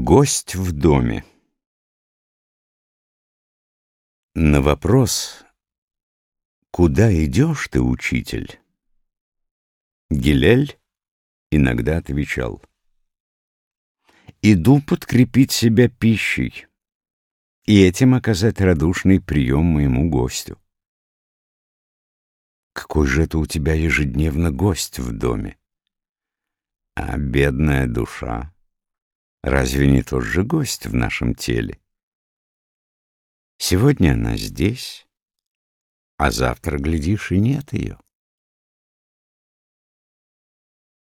Гость в доме На вопрос «Куда идешь ты, учитель?» Гилель иногда отвечал «Иду подкрепить себя пищей и этим оказать радушный прием моему гостю». «Какой же это у тебя ежедневно гость в доме?» «А бедная душа!» Разве не тот же гость в нашем теле? Сегодня она здесь, а завтра, глядишь, и нет ее.